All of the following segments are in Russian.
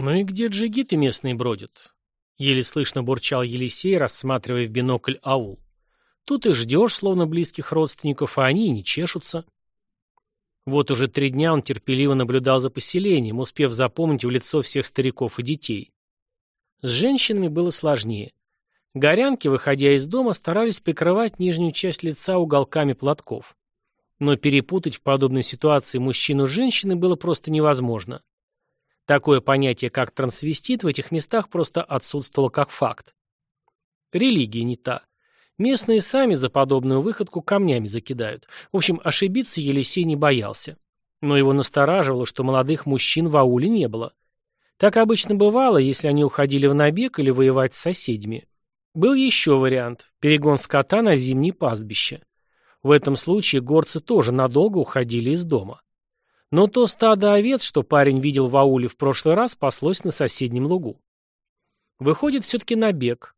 «Ну и где джигиты местные бродят?» Еле слышно бурчал Елисей, рассматривая в бинокль аул. «Тут и ждешь, словно близких родственников, а они не чешутся». Вот уже три дня он терпеливо наблюдал за поселением, успев запомнить в лицо всех стариков и детей. С женщинами было сложнее. Горянки, выходя из дома, старались прикрывать нижнюю часть лица уголками платков. Но перепутать в подобной ситуации мужчину с женщиной было просто невозможно. Такое понятие, как трансвестит, в этих местах просто отсутствовало как факт. Религия не та. Местные сами за подобную выходку камнями закидают. В общем, ошибиться Елисей не боялся. Но его настораживало, что молодых мужчин в ауле не было. Так обычно бывало, если они уходили в набег или воевать с соседями. Был еще вариант – перегон скота на зимнее пастбище. В этом случае горцы тоже надолго уходили из дома. Но то стадо овец, что парень видел в ауле в прошлый раз, паслось на соседнем лугу. Выходит, все-таки набег.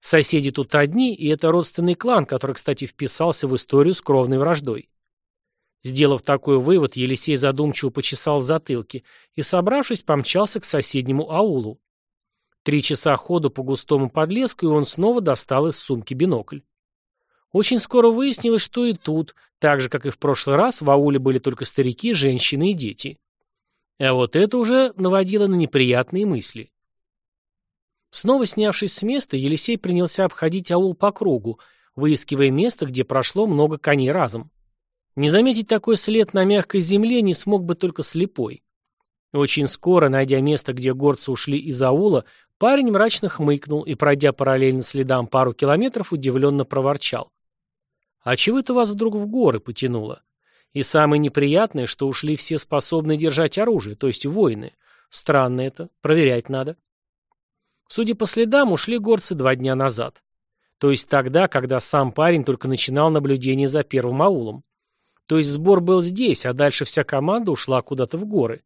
Соседи тут одни, и это родственный клан, который, кстати, вписался в историю с кровной враждой. Сделав такой вывод, Елисей задумчиво почесал в затылке и, собравшись, помчался к соседнему аулу. Три часа ходу по густому подлеску, и он снова достал из сумки бинокль. Очень скоро выяснилось, что и тут, так же, как и в прошлый раз, в ауле были только старики, женщины и дети. А вот это уже наводило на неприятные мысли. Снова снявшись с места, Елисей принялся обходить аул по кругу, выискивая место, где прошло много коней разом. Не заметить такой след на мягкой земле не смог бы только слепой. Очень скоро, найдя место, где горцы ушли из аула, парень мрачно хмыкнул и, пройдя параллельно следам пару километров, удивленно проворчал. А чего это вас вдруг в горы потянуло? И самое неприятное, что ушли все способные держать оружие, то есть воины. Странно это, проверять надо. Судя по следам, ушли горцы два дня назад. То есть тогда, когда сам парень только начинал наблюдение за первым аулом. То есть сбор был здесь, а дальше вся команда ушла куда-то в горы.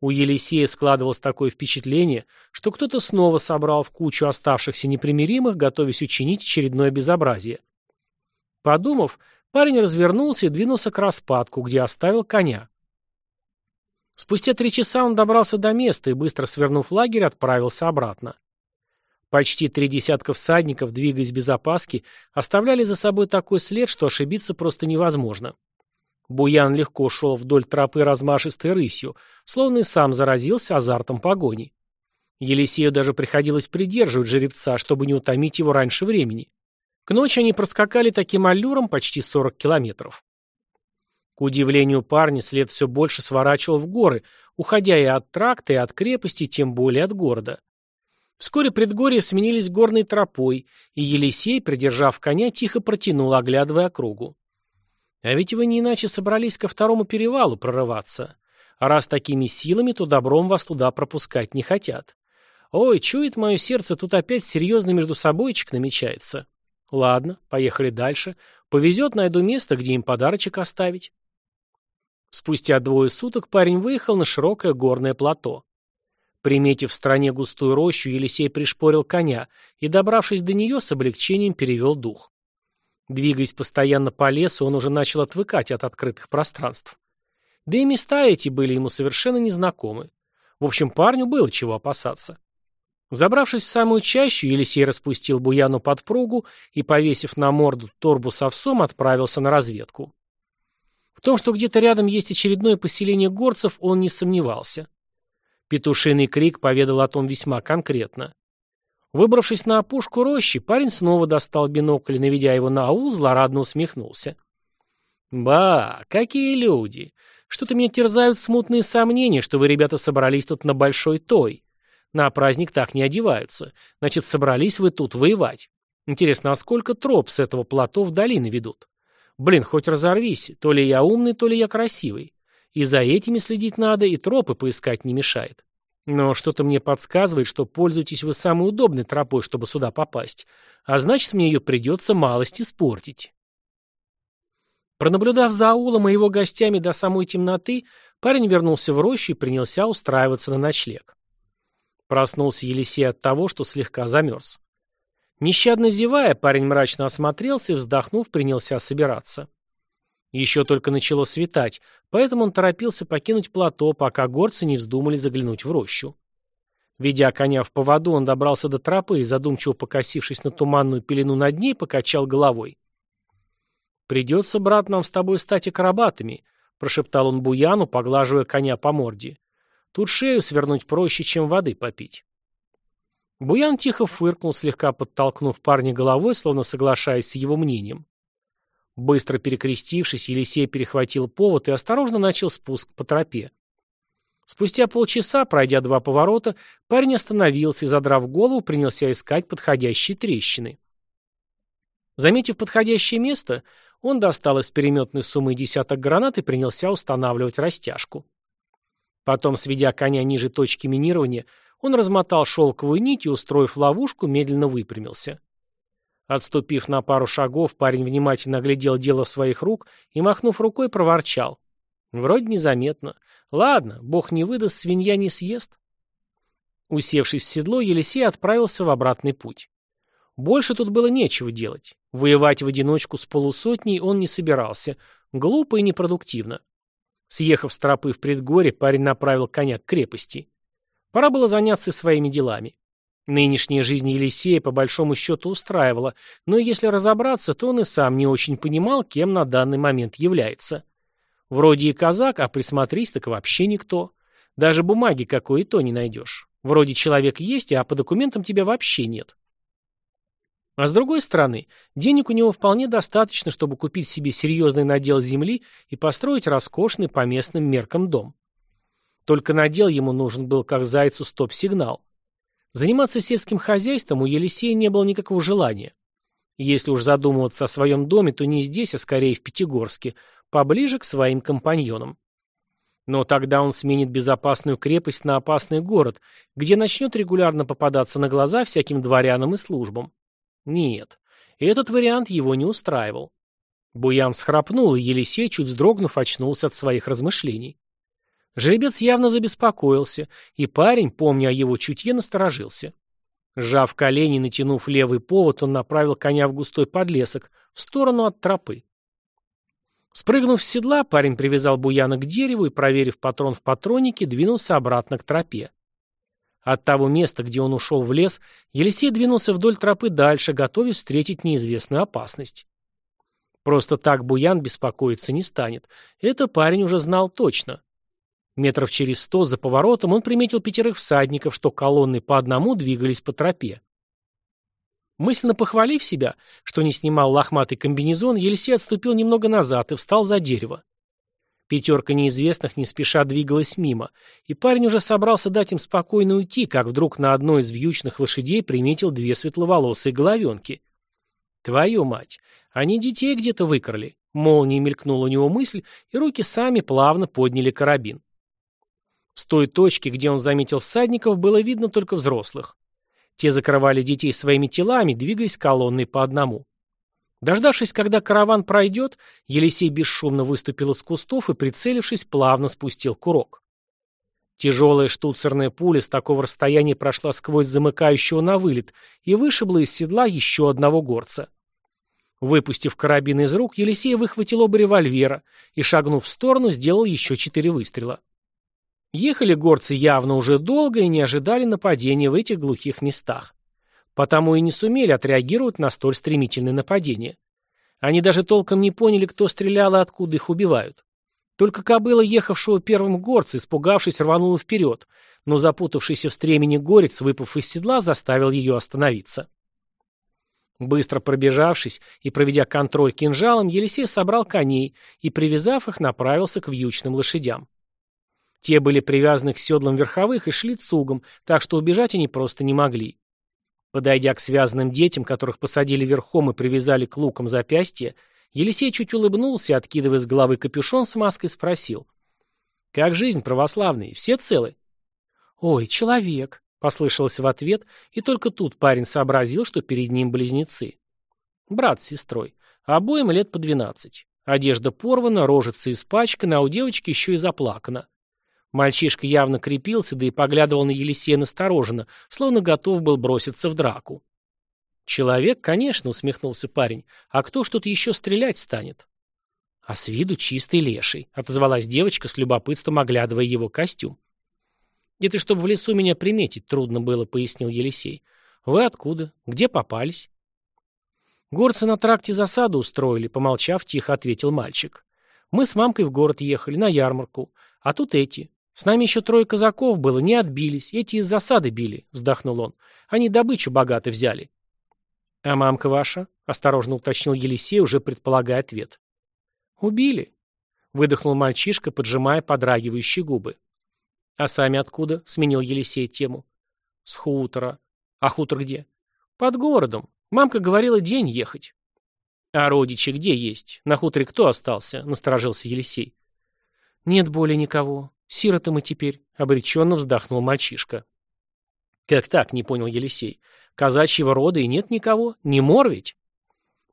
У Елисея складывалось такое впечатление, что кто-то снова собрал в кучу оставшихся непримиримых, готовясь учинить очередное безобразие. Подумав, парень развернулся и двинулся к распадку, где оставил коня. Спустя три часа он добрался до места и, быстро свернув лагерь, отправился обратно. Почти три десятка всадников, двигаясь без опаски, оставляли за собой такой след, что ошибиться просто невозможно. Буян легко шел вдоль тропы размашистой рысью, словно и сам заразился азартом погони. Елисею даже приходилось придерживать жеребца, чтобы не утомить его раньше времени. К ночи они проскакали таким аллюром почти 40 километров. К удивлению парня, след все больше сворачивал в горы, уходя и от тракта, и от крепости, тем более от города. Вскоре предгорья сменились горной тропой, и Елисей, придержав коня, тихо протянул, оглядывая округу. А ведь вы не иначе собрались ко второму перевалу прорываться. А раз такими силами, то добром вас туда пропускать не хотят. Ой, чует мое сердце, тут опять серьезный между собойчик намечается. Ладно, поехали дальше. Повезет, найду место, где им подарочек оставить. Спустя двое суток парень выехал на широкое горное плато. Приметив в стране густую рощу, Елисей пришпорил коня и, добравшись до нее, с облегчением перевел дух. Двигаясь постоянно по лесу, он уже начал отвыкать от открытых пространств. Да и места эти были ему совершенно незнакомы. В общем, парню было чего опасаться. Забравшись в самую чащу, Елисей распустил буяну подпругу и, повесив на морду торбу с овсом, отправился на разведку. В том, что где-то рядом есть очередное поселение горцев, он не сомневался. Петушиный крик поведал о том весьма конкретно. Выбравшись на опушку рощи, парень снова достал бинокль, наведя его на аул, злорадно усмехнулся. «Ба, какие люди! Что-то меня терзают смутные сомнения, что вы, ребята, собрались тут на большой той. На праздник так не одеваются. Значит, собрались вы тут воевать. Интересно, а сколько троп с этого плато в долины ведут? Блин, хоть разорвись, то ли я умный, то ли я красивый. И за этими следить надо, и тропы поискать не мешает. Но что-то мне подсказывает, что пользуетесь вы самой удобной тропой, чтобы сюда попасть. А значит, мне ее придется малость испортить. Пронаблюдав за аулом и его гостями до самой темноты, парень вернулся в рощу и принялся устраиваться на ночлег. Проснулся Елисей от того, что слегка замерз. Нещадно зевая, парень мрачно осмотрелся и, вздохнув, принялся собираться. Еще только начало светать, поэтому он торопился покинуть плато, пока горцы не вздумали заглянуть в рощу. Ведя коня в поводу, он добрался до тропы и, задумчиво покосившись на туманную пелену над ней, покачал головой. «Придется, брат, нам с тобой стать акробатами», — прошептал он Буяну, поглаживая коня по морде. «Тут шею свернуть проще, чем воды попить». Буян тихо фыркнул, слегка подтолкнув парня головой, словно соглашаясь с его мнением. Быстро перекрестившись, Елисей перехватил повод и осторожно начал спуск по тропе. Спустя полчаса, пройдя два поворота, парень остановился и, задрав голову, принялся искать подходящие трещины. Заметив подходящее место, он достал из переметной суммы десяток гранат и принялся устанавливать растяжку. Потом, сведя коня ниже точки минирования, он размотал шелковую нить и, устроив ловушку, медленно выпрямился. Отступив на пару шагов, парень внимательно оглядел дело своих рук и, махнув рукой, проворчал. Вроде незаметно. Ладно, бог не выдаст, свинья не съест. Усевшись в седло, Елисей отправился в обратный путь. Больше тут было нечего делать. Воевать в одиночку с полусотней он не собирался. Глупо и непродуктивно. Съехав с тропы в предгорье, парень направил коня к крепости. Пора было заняться своими делами. Нынешняя жизнь Елисея по большому счету устраивала, но если разобраться, то он и сам не очень понимал, кем на данный момент является. Вроде и казак, а присмотрись, так вообще никто. Даже бумаги какой и то не найдешь. Вроде человек есть, а по документам тебя вообще нет. А с другой стороны, денег у него вполне достаточно, чтобы купить себе серьезный надел земли и построить роскошный по местным меркам дом. Только надел ему нужен был как зайцу стоп-сигнал. Заниматься сельским хозяйством у Елисея не было никакого желания. Если уж задумываться о своем доме, то не здесь, а скорее в Пятигорске, поближе к своим компаньонам. Но тогда он сменит безопасную крепость на опасный город, где начнет регулярно попадаться на глаза всяким дворянам и службам. Нет, этот вариант его не устраивал. Буян схрапнул, и Елисей, чуть вздрогнув, очнулся от своих размышлений. Жеребец явно забеспокоился, и парень, помня о его чутье, насторожился. Сжав колени, натянув левый повод, он направил коня в густой подлесок, в сторону от тропы. Спрыгнув с седла, парень привязал Буяна к дереву и, проверив патрон в патроннике, двинулся обратно к тропе. От того места, где он ушел в лес, Елисей двинулся вдоль тропы дальше, готовясь встретить неизвестную опасность. Просто так Буян беспокоиться не станет. Это парень уже знал точно. Метров через сто за поворотом он приметил пятерых всадников, что колонны по одному двигались по тропе. Мысленно похвалив себя, что не снимал лохматый комбинезон, Елисей отступил немного назад и встал за дерево. Пятерка неизвестных не спеша двигалась мимо, и парень уже собрался дать им спокойно уйти, как вдруг на одной из вьючных лошадей приметил две светловолосые головенки. «Твою мать! Они детей где-то выкрали!» Молнией мелькнула у него мысль, и руки сами плавно подняли карабин. С той точки, где он заметил всадников, было видно только взрослых. Те закрывали детей своими телами, двигаясь колонной по одному. Дождавшись, когда караван пройдет, Елисей бесшумно выступил из кустов и, прицелившись, плавно спустил курок. Тяжелая штуцерная пуля с такого расстояния прошла сквозь замыкающего на вылет и вышибла из седла еще одного горца. Выпустив карабин из рук, Елисей выхватил оба револьвера и, шагнув в сторону, сделал еще четыре выстрела. Ехали горцы явно уже долго и не ожидали нападения в этих глухих местах. Потому и не сумели отреагировать на столь стремительное нападение. Они даже толком не поняли, кто стрелял и откуда их убивают. Только кобыла, ехавшего первым горца, испугавшись, рванула вперед, но запутавшийся в стремени горец, выпав из седла, заставил ее остановиться. Быстро пробежавшись и проведя контроль кинжалом, Елисей собрал коней и, привязав их, направился к вьючным лошадям. Те были привязаны к седлам верховых и шли цугом, так что убежать они просто не могли. Подойдя к связанным детям, которых посадили верхом и привязали к лукам запястья, Елисей чуть улыбнулся откидывая с головы капюшон с маской, спросил. «Как жизнь, православный? Все целы?» «Ой, человек!» — послышалось в ответ, и только тут парень сообразил, что перед ним близнецы. Брат с сестрой. Обоим лет по двенадцать. Одежда порвана, рожица испачкана, а у девочки еще и заплакана. Мальчишка явно крепился, да и поглядывал на Елисея настороженно, словно готов был броситься в драку. «Человек, конечно», — усмехнулся парень. «А кто ж тут еще стрелять станет?» «А с виду чистый леший», — отозвалась девочка с любопытством, оглядывая его костюм. Это чтобы в лесу меня приметить трудно было, пояснил Елисей. Вы откуда? Где попались? Горцы на тракте засаду устроили, помолчав, тихо ответил мальчик. Мы с мамкой в город ехали, на ярмарку. А тут эти. С нами еще трое казаков было, не отбились. Эти из засады били, вздохнул он. Они добычу богато взяли. А мамка ваша? Осторожно уточнил Елисей, уже предполагая ответ. Убили. Выдохнул мальчишка, поджимая подрагивающие губы. «А сами откуда?» — сменил Елисей тему. «С хутора». «А хутор где?» «Под городом. Мамка говорила день ехать». «А родичи где есть? На хуторе кто остался?» — насторожился Елисей. «Нет более никого. Сироты мы теперь», — обреченно вздохнул мальчишка. «Как так?» — не понял Елисей. «Казачьего рода и нет никого? Не мор ведь?»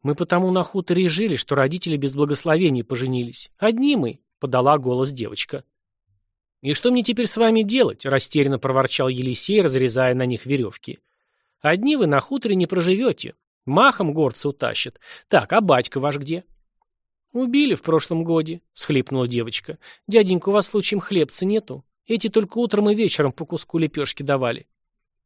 «Мы потому на хуторе и жили, что родители без благословения поженились. Одни мы», — подала голос девочка. «И что мне теперь с вами делать?» – растерянно проворчал Елисей, разрезая на них веревки. «Одни вы на хуторе не проживете. Махом горцы утащат. Так, а батька ваш где?» «Убили в прошлом годе», — всхлипнула девочка. «Дяденька, у вас случаем хлебца нету? Эти только утром и вечером по куску лепешки давали».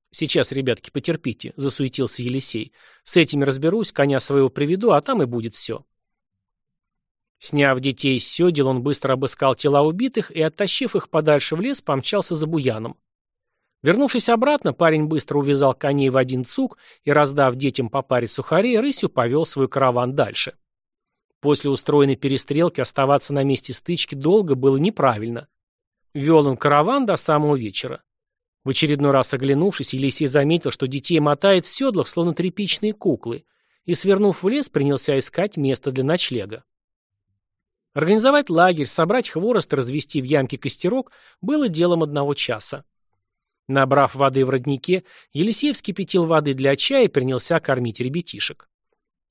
«Сейчас, ребятки, потерпите», — засуетился Елисей. «С этими разберусь, коня своего приведу, а там и будет все». Сняв детей с седел, он быстро обыскал тела убитых и, оттащив их подальше в лес, помчался за буяном. Вернувшись обратно, парень быстро увязал коней в один цук и, раздав детям по паре сухарей, рысью повел свой караван дальше. После устроенной перестрелки оставаться на месте стычки долго было неправильно. Вел он караван до самого вечера. В очередной раз оглянувшись, Елисей заметил, что детей мотает в седлах, словно тряпичные куклы, и, свернув в лес, принялся искать место для ночлега. Организовать лагерь, собрать хворост развести в ямке костерок было делом одного часа. Набрав воды в роднике, Елисей вскипятил воды для чая и принялся кормить ребятишек.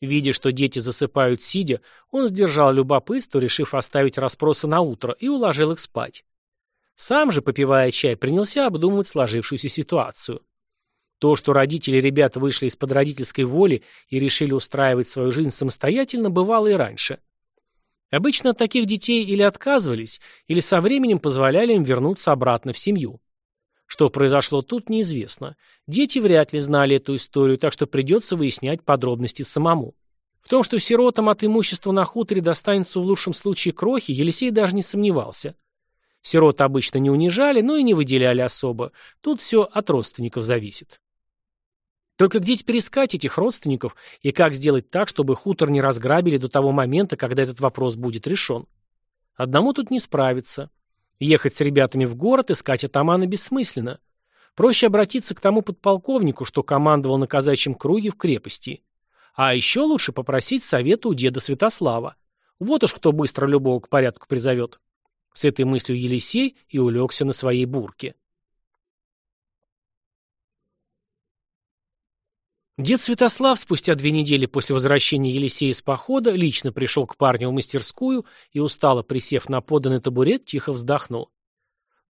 Видя, что дети засыпают сидя, он сдержал любопытство, решив оставить расспросы на утро, и уложил их спать. Сам же, попивая чай, принялся обдумывать сложившуюся ситуацию. То, что родители ребят вышли из-под родительской воли и решили устраивать свою жизнь самостоятельно, бывало и раньше. Обычно от таких детей или отказывались, или со временем позволяли им вернуться обратно в семью. Что произошло тут, неизвестно. Дети вряд ли знали эту историю, так что придется выяснять подробности самому. В том, что сиротам от имущества на хуторе достанется в лучшем случае крохи, Елисей даже не сомневался. Сирот обычно не унижали, но и не выделяли особо. Тут все от родственников зависит. Только где теперь искать этих родственников и как сделать так, чтобы хутор не разграбили до того момента, когда этот вопрос будет решен? Одному тут не справиться. Ехать с ребятами в город, искать атамана бессмысленно. Проще обратиться к тому подполковнику, что командовал на казачьем круге в крепости. А еще лучше попросить совета у деда Святослава. Вот уж кто быстро любого к порядку призовет. С этой мыслью Елисей и улегся на своей бурке. Дед Святослав спустя две недели после возвращения Елисея из похода лично пришел к парню в мастерскую и, устало присев на поданный табурет, тихо вздохнул.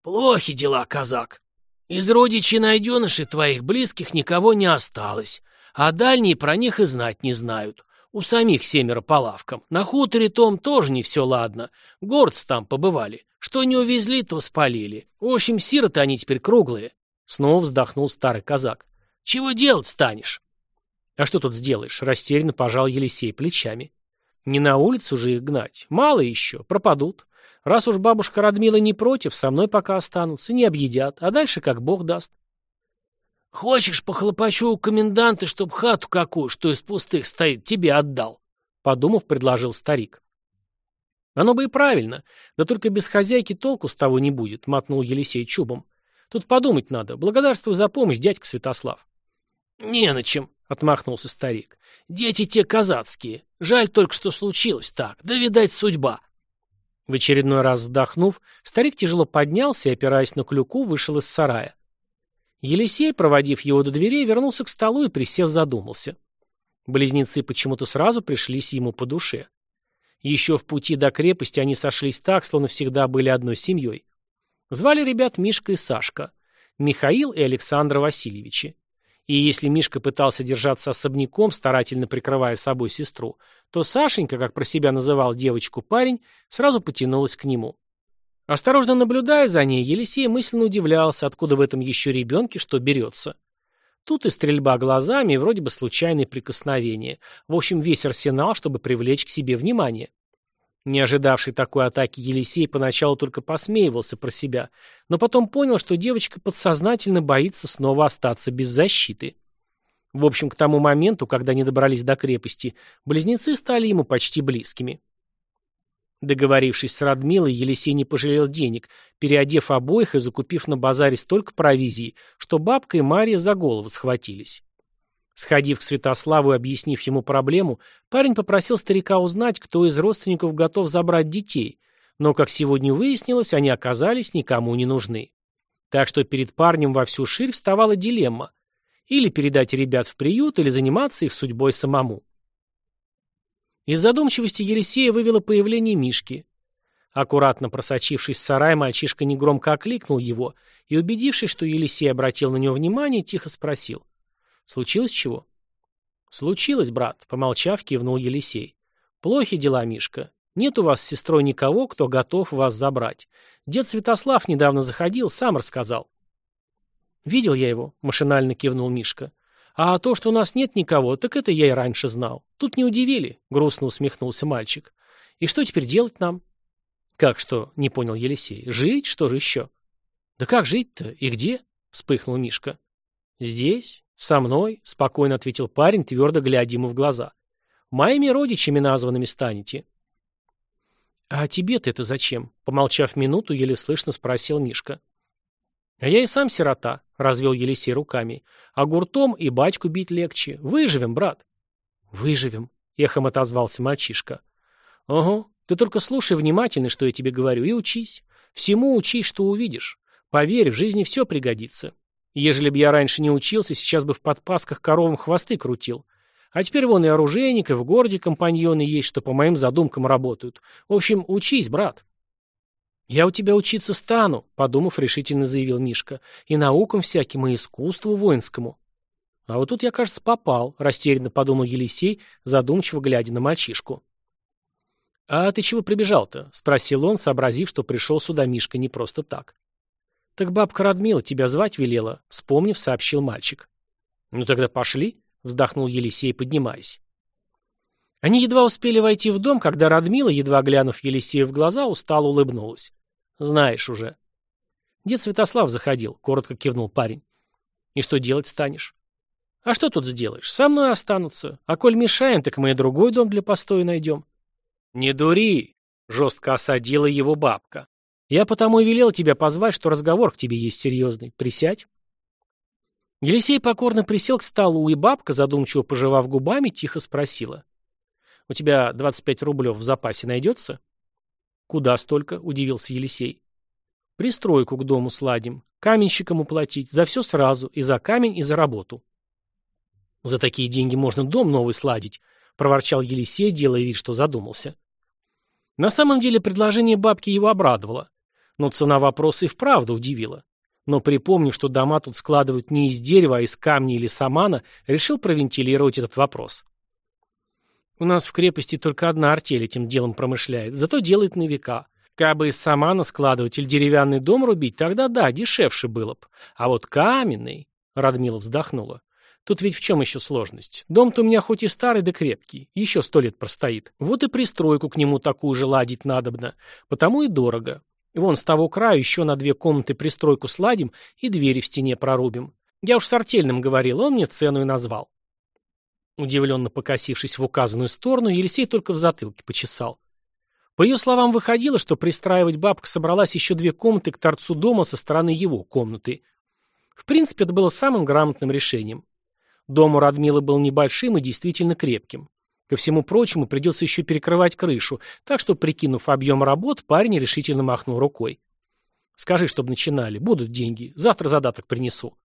«Плохи дела, казак. Из родичей найденышей твоих близких никого не осталось, а дальние про них и знать не знают. У самих семеро по лавкам. На хуторе том тоже не все ладно. Горцы там побывали. Что не увезли, то спалили. В общем, сироты они теперь круглые». Снова вздохнул старый казак. «Чего делать станешь?» «А что тут сделаешь?» – растерянно пожал Елисей плечами. «Не на улицу же их гнать. Мало еще. Пропадут. Раз уж бабушка Радмила не против, со мной пока останутся, не объедят, а дальше как бог даст». «Хочешь, похлопочу у коменданта, чтоб хату какую, что из пустых стоит, тебе отдал?» Подумав, предложил старик. «Оно бы и правильно. Да только без хозяйки толку с того не будет», — мотнул Елисей чубом. «Тут подумать надо. Благодарствую за помощь, дядька Святослав». «Не на чем», — отмахнулся старик. «Дети те казацкие. Жаль только, что случилось так. Да, видать, судьба». В очередной раз вздохнув, старик тяжело поднялся и, опираясь на клюку, вышел из сарая. Елисей, проводив его до дверей, вернулся к столу и, присев, задумался. Близнецы почему-то сразу пришлись ему по душе. Еще в пути до крепости они сошлись так, словно всегда были одной семьей. Звали ребят Мишка и Сашка, Михаил и Александр Васильевичи. И если Мишка пытался держаться особняком, старательно прикрывая собой сестру, то Сашенька, как про себя называл девочку парень, сразу потянулась к нему. Осторожно наблюдая за ней, Елисей мысленно удивлялся, откуда в этом еще ребенке что берется. Тут и стрельба глазами, и вроде бы случайные прикосновения. В общем, весь арсенал, чтобы привлечь к себе внимание. Не ожидавший такой атаки Елисей поначалу только посмеивался про себя, но потом понял, что девочка подсознательно боится снова остаться без защиты. В общем, к тому моменту, когда они добрались до крепости, близнецы стали ему почти близкими. Договорившись с Радмилой, Елисей не пожалел денег, переодев обоих и закупив на базаре столько провизии, что бабка и Мария за голову схватились. Сходив к Святославу и объяснив ему проблему, парень попросил старика узнать, кто из родственников готов забрать детей, но, как сегодня выяснилось, они оказались никому не нужны. Так что перед парнем во всю ширь вставала дилемма – или передать ребят в приют, или заниматься их судьбой самому. Из задумчивости Елисея вывело появление Мишки. Аккуратно просочившись в сарай, мальчишка негромко окликнул его и, убедившись, что Елисей обратил на него внимание, тихо спросил. «Случилось чего?» «Случилось, брат», — помолчав, кивнул Елисей. «Плохи дела, Мишка. Нет у вас с сестрой никого, кто готов вас забрать. Дед Святослав недавно заходил, сам рассказал». «Видел я его», — машинально кивнул Мишка. А то, что у нас нет никого, так это я и раньше знал. Тут не удивили, грустно усмехнулся мальчик. И что теперь делать нам? Как что, не понял Елисей. Жить? Что же еще? Да как жить-то? И где? Вспыхнул Мишка. Здесь, со мной, спокойно ответил парень, твердо глядя ему в глаза. Моими родичами названными станете. А тебе-то это зачем? Помолчав минуту, еле слышно спросил Мишка. А я и сам сирота, развел Елисей руками. А гуртом и батьку бить легче. Выживем, брат. Выживем, эхом отозвался мальчишка. Ого, ты только слушай внимательно, что я тебе говорю, и учись. Всему учись, что увидишь. Поверь, в жизни все пригодится. Ежели бы я раньше не учился, сейчас бы в подпасках коровам хвосты крутил. А теперь вон и оружейник, и в городе компаньоны есть, что по моим задумкам работают. В общем, учись, брат. «Я у тебя учиться стану», — подумав, решительно заявил Мишка, «и наукам всяким, и искусству воинскому». «А вот тут я, кажется, попал», — растерянно подумал Елисей, задумчиво глядя на мальчишку. «А ты чего прибежал-то?» — спросил он, сообразив, что пришел сюда Мишка не просто так. «Так бабка Радмила тебя звать велела», — вспомнив, сообщил мальчик. «Ну тогда пошли», — вздохнул Елисей, поднимаясь. Они едва успели войти в дом, когда Радмила, едва глянув Елисею в глаза, устало улыбнулась. Знаешь уже. Дед Святослав заходил, коротко кивнул парень. И что делать станешь? А что тут сделаешь? Со мной останутся. А коль мешаем, так мы и другой дом для постоя найдем. Не дури, жестко осадила его бабка. Я потому и велел тебя позвать, что разговор к тебе есть серьезный. Присядь. Елисей покорно присел к столу, и бабка, задумчиво пожевав губами, тихо спросила. «У тебя 25 рублев в запасе найдется?» «Куда столько?» – удивился Елисей. «Пристройку к дому сладим. Каменщикам уплатить. За все сразу. И за камень, и за работу». «За такие деньги можно дом новый сладить», – проворчал Елисей, делая вид, что задумался. На самом деле предложение бабки его обрадовало. Но цена вопроса и вправду удивила. Но припомнив, что дома тут складывают не из дерева, а из камня или самана, решил провентилировать этот вопрос. У нас в крепости только одна артель этим делом промышляет, зато делает на века. Кабы из самана складывать или деревянный дом рубить, тогда да, дешевше было б. А вот каменный... Радмила вздохнула. Тут ведь в чем еще сложность? Дом-то у меня хоть и старый да крепкий, еще сто лет простоит. Вот и пристройку к нему такую же ладить надобно. Потому и дорого. Вон с того края еще на две комнаты пристройку сладим и двери в стене прорубим. Я уж с артельным говорил, он мне цену и назвал. Удивленно покосившись в указанную сторону, Елисей только в затылке почесал. По ее словам, выходило, что пристраивать бабка собралась еще две комнаты к торцу дома со стороны его комнаты. В принципе, это было самым грамотным решением. Дом у Радмилы был небольшим и действительно крепким. Ко всему прочему, придется еще перекрывать крышу, так что, прикинув объем работ, парень решительно махнул рукой. «Скажи, чтобы начинали. Будут деньги. Завтра задаток принесу».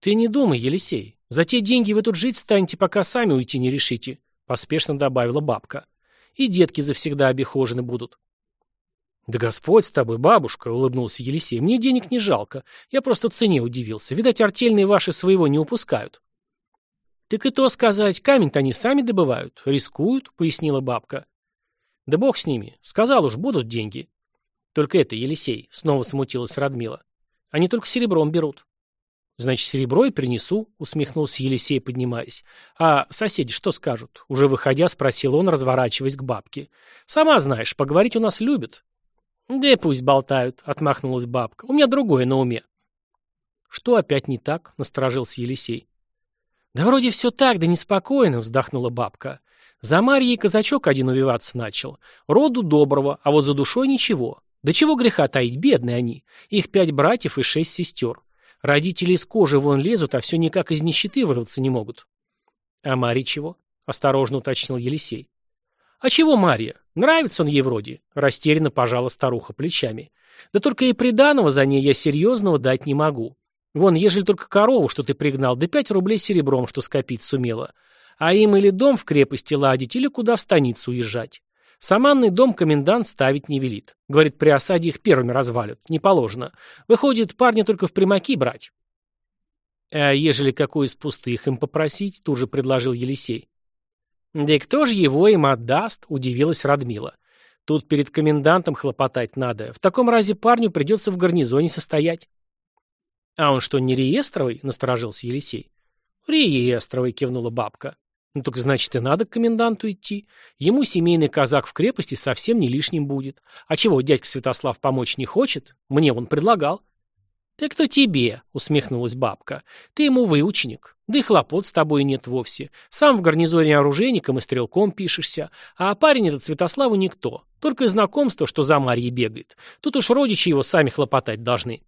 «Ты не думай, Елисей. За те деньги вы тут жить станете, пока сами уйти не решите», — поспешно добавила бабка. «И детки завсегда обихожены будут». «Да Господь с тобой, бабушка!» — улыбнулся Елисей. «Мне денег не жалко. Я просто цене удивился. Видать, артельные ваши своего не упускают». «Так и то сказать, камень-то они сами добывают. Рискуют», — пояснила бабка. «Да бог с ними. Сказал уж, будут деньги. Только это, Елисей, снова смутилась Радмила. Они только серебром берут. Значит, серебро и принесу, усмехнулся Елисей, поднимаясь. А соседи что скажут? Уже выходя, спросил он, разворачиваясь к бабке. Сама знаешь, поговорить у нас любят. Да пусть болтают, отмахнулась бабка. У меня другое на уме. Что опять не так? Насторожился Елисей. Да вроде все так, да неспокойно, вздохнула бабка. За Марьей казачок один увиваться начал. Роду доброго, а вот за душой ничего. Да чего греха таить, бедные они. Их пять братьев и шесть сестер. Родители из кожи вон лезут, а все никак из нищеты вырваться не могут. А Марье чего? Осторожно уточнил Елисей. А чего Марья? Нравится он ей вроде. Растерянно пожала старуха плечами. Да только и приданого за ней я серьезного дать не могу. Вон, ежели только корову, что ты пригнал, да пять рублей серебром, что скопить сумела. А им или дом в крепости ладить, или куда в станицу уезжать. Саманный дом комендант ставить не велит. Говорит, при осаде их первыми развалят. Не положено. Выходит, парня только в примаки брать. А ежели какой из пустых им попросить, тут же предложил Елисей. Да и кто же его им отдаст, удивилась Радмила. Тут перед комендантом хлопотать надо. В таком разе парню придется в гарнизоне состоять. А он что, не реестровый? Насторожился Елисей. Реестровый, кивнула бабка. Ну так значит и надо к коменданту идти. Ему семейный казак в крепости совсем не лишним будет. А чего, дядька Святослав помочь не хочет? Мне он предлагал. «Так кто тебе?» — усмехнулась бабка. «Ты ему выученик. Да и хлопот с тобой нет вовсе. Сам в гарнизоне оружейником и стрелком пишешься. А парень этот Святославу никто. Только знакомство, что за Марьей бегает. Тут уж родичи его сами хлопотать должны».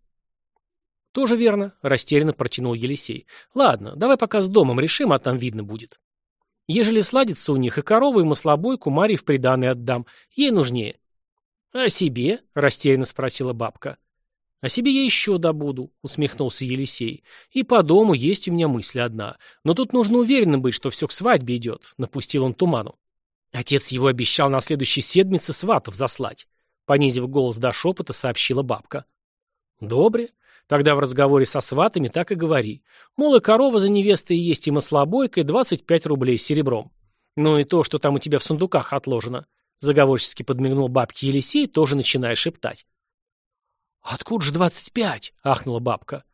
«Тоже верно», — растерянно протянул Елисей. «Ладно, давай пока с домом решим, а там видно будет». Ежели сладится у них, и корову, и маслобойку Марье в приданое отдам. Ей нужнее. — А себе? — растерянно спросила бабка. — А себе я еще добуду, — усмехнулся Елисей. — И по дому есть у меня мысль одна. Но тут нужно уверенным быть, что все к свадьбе идет, — напустил он туману. Отец его обещал на следующей седмице сватов заслать. Понизив голос до шепота, сообщила бабка. — Добре. Тогда в разговоре со сватами так и говори. Мол, и корова за невестой есть, и маслобойка, и 25 рублей серебром. Ну и то, что там у тебя в сундуках отложено. Заговорчески подмигнул бабке Елисей, тоже начиная шептать. «Откуда же двадцать пять?» — ахнула бабка.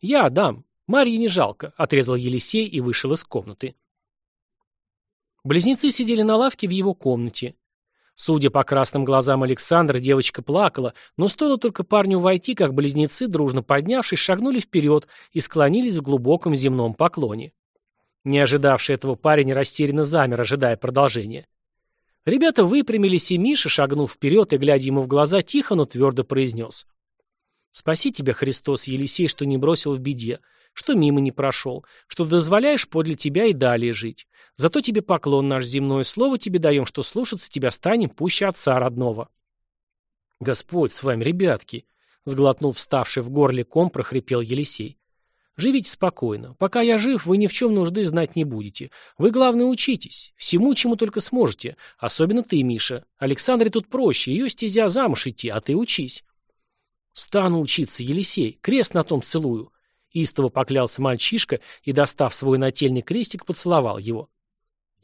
«Я дам. Марье не жалко», — отрезал Елисей и вышел из комнаты. Близнецы сидели на лавке в его комнате. Судя по красным глазам Александра, девочка плакала, но стоило только парню войти, как близнецы, дружно поднявшись, шагнули вперед и склонились в глубоком земном поклоне. Не ожидавший этого парень растерянно замер, ожидая продолжения. Ребята выпрямились, и Миша, шагнув вперед и глядя ему в глаза, тихо, но твердо произнес. «Спаси тебя, Христос, Елисей, что не бросил в беде что мимо не прошел, что дозволяешь подле тебя и далее жить. Зато тебе поклон наш земное слово тебе даем, что слушаться тебя станем пуще отца родного. Господь с вами, ребятки, сглотнув вставший в горле ком, прохрипел Елисей. Живите спокойно. Пока я жив, вы ни в чем нужды знать не будете. Вы, главное, учитесь. Всему, чему только сможете. Особенно ты, Миша. Александре тут проще. Ее стезя замуж идти, а ты учись. Стану учиться, Елисей. Крест на том целую. Истово поклялся мальчишка и, достав свой нательный крестик, поцеловал его.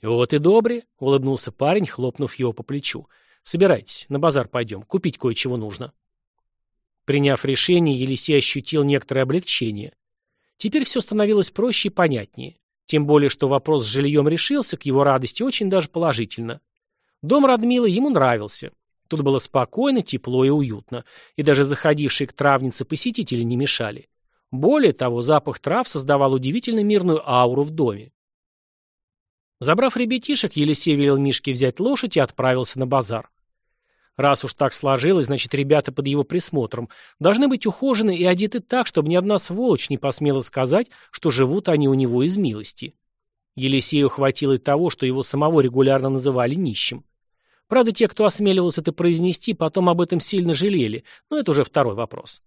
«Вот и добре», — улыбнулся парень, хлопнув его по плечу. «Собирайтесь, на базар пойдем, купить кое-чего нужно». Приняв решение, Елисей ощутил некоторое облегчение. Теперь все становилось проще и понятнее. Тем более, что вопрос с жильем решился, к его радости, очень даже положительно. Дом Радмилы ему нравился. Тут было спокойно, тепло и уютно, и даже заходившие к травнице посетители не мешали. Более того, запах трав создавал удивительно мирную ауру в доме. Забрав ребятишек, Елисей велел Мишке взять лошадь и отправился на базар. Раз уж так сложилось, значит, ребята под его присмотром должны быть ухожены и одеты так, чтобы ни одна сволочь не посмела сказать, что живут они у него из милости. Елисею хватило и того, что его самого регулярно называли нищим. Правда, те, кто осмеливался это произнести, потом об этом сильно жалели, но это уже второй вопрос.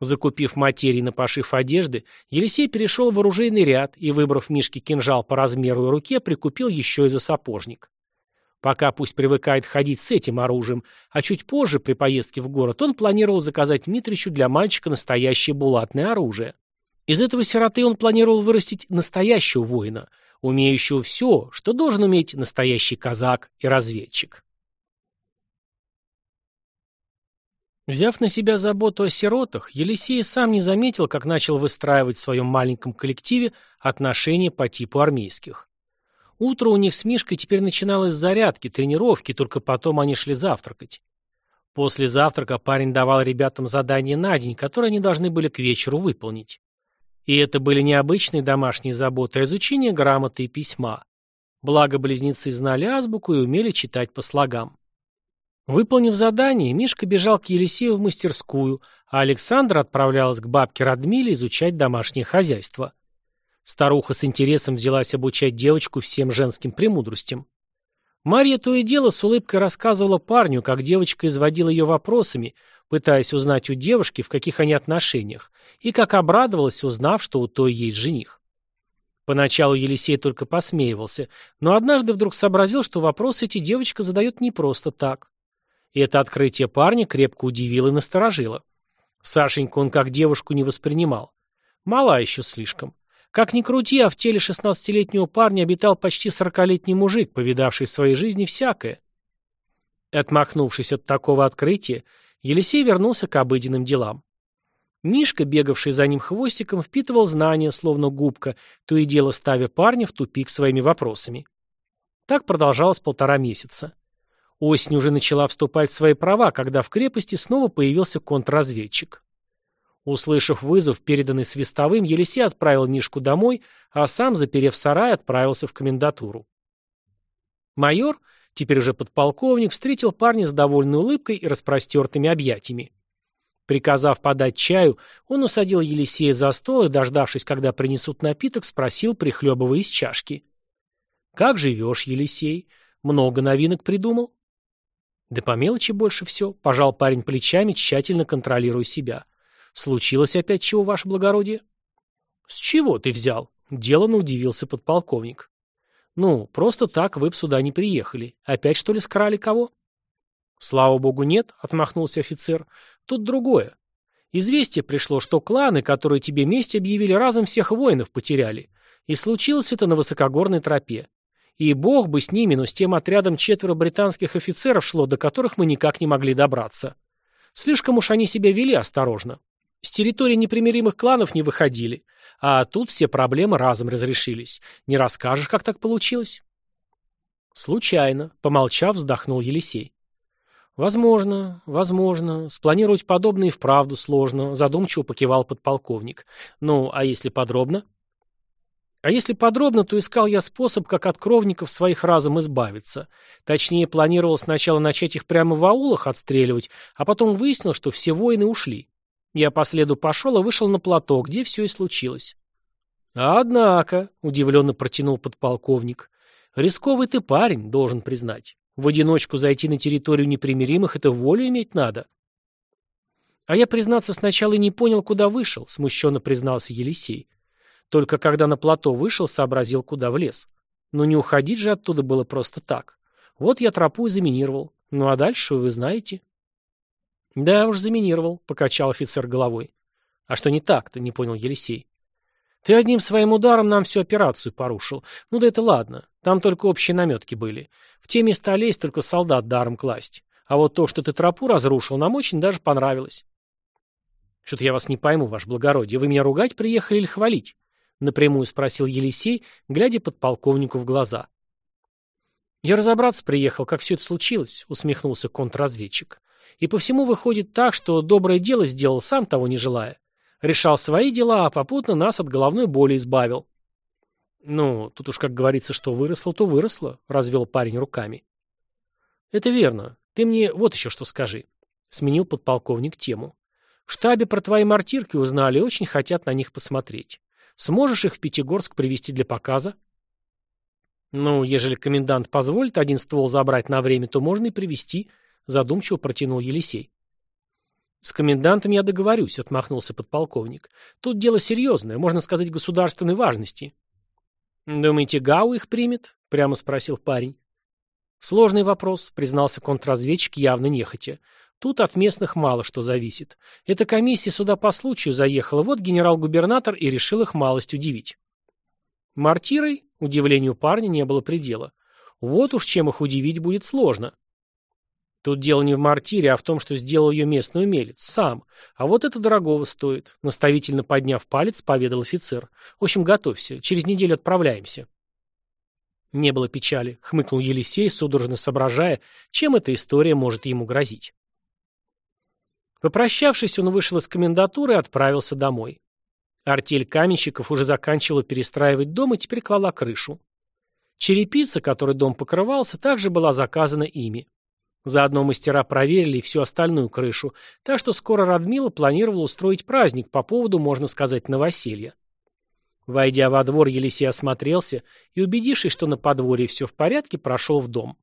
Закупив материи на пошив одежды, Елисей перешел в оружейный ряд и, выбрав Мишке кинжал по размеру и руке, прикупил еще и за сапожник. Пока пусть привыкает ходить с этим оружием, а чуть позже, при поездке в город, он планировал заказать Митричу для мальчика настоящее булатное оружие. Из этого сироты он планировал вырастить настоящего воина, умеющего все, что должен уметь настоящий казак и разведчик. Взяв на себя заботу о сиротах, Елисей сам не заметил, как начал выстраивать в своем маленьком коллективе отношения по типу армейских. Утро у них с Мишкой теперь начиналось с зарядки, тренировки, только потом они шли завтракать. После завтрака парень давал ребятам задания на день, которые они должны были к вечеру выполнить. И это были необычные домашние заботы, а изучение грамоты и письма. Благо близнецы знали азбуку и умели читать по слогам. Выполнив задание, Мишка бежал к Елисею в мастерскую, а Александра отправлялась к бабке Радмиле изучать домашнее хозяйство. Старуха с интересом взялась обучать девочку всем женским премудростям. Марья то и дело с улыбкой рассказывала парню, как девочка изводила ее вопросами, пытаясь узнать у девушки, в каких они отношениях, и как обрадовалась, узнав, что у той есть жених. Поначалу Елисей только посмеивался, но однажды вдруг сообразил, что вопросы эти девочка задает не просто так. И это открытие парня крепко удивило и насторожило. Сашеньку он как девушку не воспринимал. Мала еще слишком. Как ни крути, а в теле шестнадцатилетнего парня обитал почти сорокалетний мужик, повидавший в своей жизни всякое. Отмахнувшись от такого открытия, Елисей вернулся к обыденным делам. Мишка, бегавший за ним хвостиком, впитывал знания, словно губка, то и дело ставя парня в тупик своими вопросами. Так продолжалось полтора месяца. Осень уже начала вступать в свои права, когда в крепости снова появился контрразведчик. Услышав вызов, переданный свистовым, Елисей отправил Мишку домой, а сам, заперев сарай, отправился в комендатуру. Майор, теперь уже подполковник, встретил парня с довольной улыбкой и распростертыми объятиями. Приказав подать чаю, он усадил Елисея за стол и, дождавшись, когда принесут напиток, спросил, прихлебывая из чашки. «Как живешь, Елисей? Много новинок придумал?» Да по мелочи больше все, пожал парень плечами, тщательно контролируя себя. Случилось опять чего, ваше благородие? С чего ты взял? Делано удивился подполковник. Ну, просто так вы б сюда не приехали. Опять что ли скрали кого? Слава богу, нет, отмахнулся офицер. Тут другое. Известие пришло, что кланы, которые тебе месть объявили, разом всех воинов потеряли. И случилось это на высокогорной тропе. И бог бы с ними, но с тем отрядом четверо британских офицеров шло, до которых мы никак не могли добраться. Слишком уж они себя вели осторожно. С территории непримиримых кланов не выходили. А тут все проблемы разом разрешились. Не расскажешь, как так получилось? Случайно, помолчав, вздохнул Елисей. Возможно, возможно. Спланировать подобное и вправду сложно, задумчиво покивал подполковник. Ну, а если подробно? — а если подробно, то искал я способ, как от кровников своих разом избавиться. Точнее, планировал сначала начать их прямо в аулах отстреливать, а потом выяснил, что все воины ушли. Я по следу пошел и вышел на плато, где все и случилось. «Однако», — удивленно протянул подполковник, — «рисковый ты парень, должен признать. В одиночку зайти на территорию непримиримых — это волю иметь надо». «А я, признаться, сначала и не понял, куда вышел», — смущенно признался Елисей. Только когда на плато вышел, сообразил, куда влез. Но не уходить же оттуда было просто так. Вот я тропу и заминировал. Ну а дальше вы знаете. Да уж заминировал, покачал офицер головой. А что не так-то, не понял Елисей. Ты одним своим ударом нам всю операцию порушил. Ну да это ладно. Там только общие наметки были. В те места лезть только солдат даром класть. А вот то, что ты тропу разрушил, нам очень даже понравилось. Что-то я вас не пойму, ваше благородие. Вы меня ругать приехали или хвалить? Напрямую спросил Елисей, глядя подполковнику в глаза. «Я разобраться приехал, как все это случилось», — усмехнулся контрразведчик. «И по всему выходит так, что доброе дело сделал, сам того не желая. Решал свои дела, а попутно нас от головной боли избавил». «Ну, тут уж, как говорится, что выросло, то выросло», — развел парень руками. «Это верно. Ты мне вот еще что скажи», — сменил подполковник тему. «В штабе про твои мартирки узнали очень хотят на них посмотреть. Сможешь их в Пятигорск привезти для показа? Ну, ежели комендант позволит один ствол забрать на время, то можно и привезти, задумчиво протянул Елисей. С комендантом я договорюсь, отмахнулся подполковник. Тут дело серьезное, можно сказать, государственной важности. Думаете, Гау их примет? Прямо спросил парень. Сложный вопрос, признался контрразведчик явно нехотя. Тут от местных мало что зависит. Эта комиссия сюда по случаю заехала, вот генерал-губернатор и решил их малость удивить. Мартирой, удивлению парня, не было предела. Вот уж чем их удивить будет сложно. Тут дело не в мартире, а в том, что сделал ее местный умелец, сам. А вот это дорогого стоит. Наставительно подняв палец, поведал офицер. В общем, готовься, через неделю отправляемся. Не было печали, хмыкнул Елисей, судорожно соображая, чем эта история может ему грозить. Попрощавшись, он вышел из комендатуры и отправился домой. Артель каменщиков уже заканчивала перестраивать дом и теперь клала крышу. Черепица, которой дом покрывался, также была заказана ими. Заодно мастера проверили всю остальную крышу, так что скоро Радмила планировала устроить праздник по поводу, можно сказать, новоселья. Войдя во двор, Елисей осмотрелся и, убедившись, что на подворье все в порядке, прошел в дом.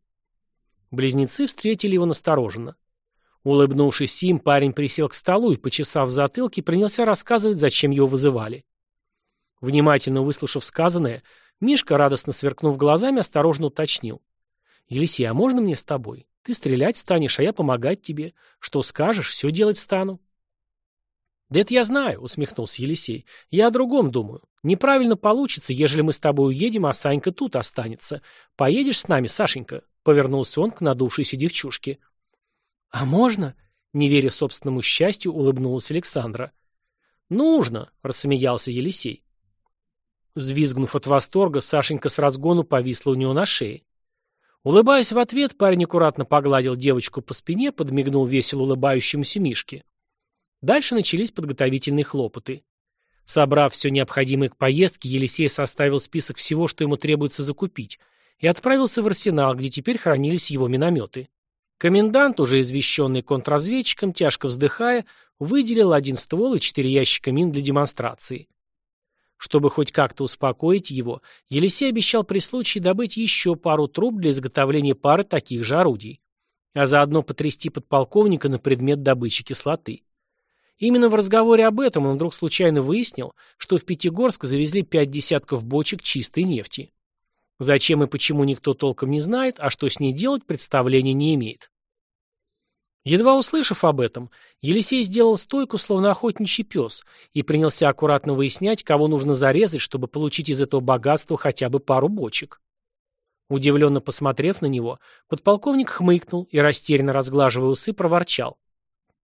Близнецы встретили его настороженно. Улыбнувшись им, парень присел к столу и, почесав затылки, принялся рассказывать, зачем его вызывали. Внимательно выслушав сказанное, Мишка, радостно сверкнув глазами, осторожно уточнил. «Елисей, а можно мне с тобой? Ты стрелять станешь, а я помогать тебе. Что скажешь, все делать стану. Да это я знаю, усмехнулся Елисей. Я о другом думаю. Неправильно получится, ежели мы с тобой уедем, а Санька тут останется. Поедешь с нами, Сашенька? Повернулся он к надувшейся девчушке. А можно? Не веря собственному счастью, улыбнулась Александра. Нужно, рассмеялся Елисей. Взвизгнув от восторга, Сашенька с разгону повисла у него на шее. Улыбаясь в ответ, парень аккуратно погладил девочку по спине, подмигнул весело улыбающемуся Мишке. Дальше начались подготовительные хлопоты. Собрав все необходимое к поездке, Елисей составил список всего, что ему требуется закупить, и отправился в арсенал, где теперь хранились его минометы. Комендант, уже извещенный контрразведчиком, тяжко вздыхая, выделил один ствол и четыре ящика мин для демонстрации. Чтобы хоть как-то успокоить его, Елисей обещал при случае добыть еще пару труб для изготовления пары таких же орудий, а заодно потрясти подполковника на предмет добычи кислоты. Именно в разговоре об этом он вдруг случайно выяснил, что в Пятигорск завезли пять десятков бочек чистой нефти. Зачем и почему никто толком не знает, а что с ней делать, представления не имеет. Едва услышав об этом, Елисей сделал стойку, словно охотничий пес, и принялся аккуратно выяснять, кого нужно зарезать, чтобы получить из этого богатства хотя бы пару бочек. Удивленно посмотрев на него, подполковник хмыкнул и, растерянно разглаживая усы, проворчал.